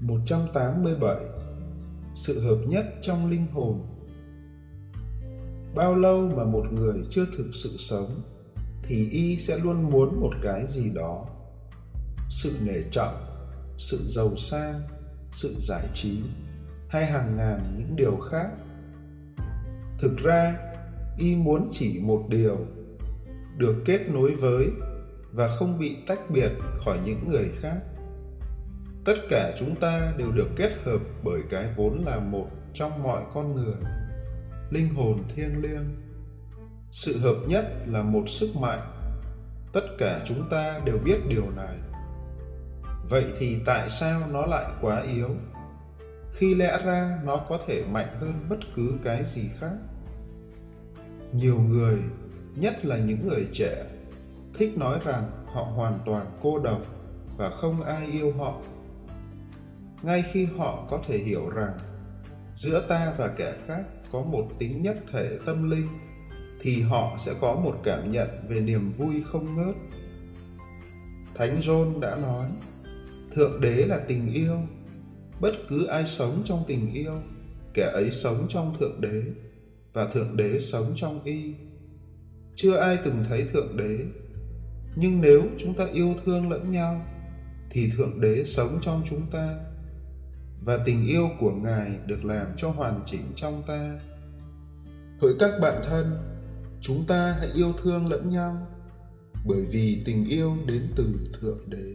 187 Sự hợp nhất trong linh hồn Bao lâu mà một người chưa thực sự sống thì y sẽ luôn muốn một cái gì đó. Sự nể trọng, sự giàu sang, sự giải trí hay hàng ngàn những điều khác. Thực ra, y muốn chỉ một điều, được kết nối với và không bị tách biệt khỏi những người khác tất cả chúng ta đều được kết hợp bởi cái vốn là một trong mọi con người. Linh hồn thiêng liêng. Sự hợp nhất là một sức mạnh. Tất cả chúng ta đều biết điều này. Vậy thì tại sao nó lại quá yếu? Khi lẽ ra nó có thể mạnh hơn bất cứ cái gì khác. Nhiều người, nhất là những người trẻ, thích nói rằng họ hoàn toàn cô độc và không ai yêu họ ngay khi họ có thể hiểu rằng giữa ta và kẻ khác có một tính nhất thể tâm linh, thì họ sẽ có một cảm nhận về niềm vui không ngớt. Thánh john đã nói, thượng đế là tình yêu. Bất cứ ai sống trong tình yêu, kẻ ấy sống trong thượng đế và thượng đế sống trong y. Chưa ai từng thấy thượng đế, nhưng nếu chúng ta yêu thương lẫn nhau, thì thượng đế sống trong chúng ta và tình yêu của ngài được làm cho hoàn chỉnh trong ta. Hỡi các bạn thân, chúng ta hãy yêu thương lẫn nhau, bởi vì tình yêu đến từ thượng đế.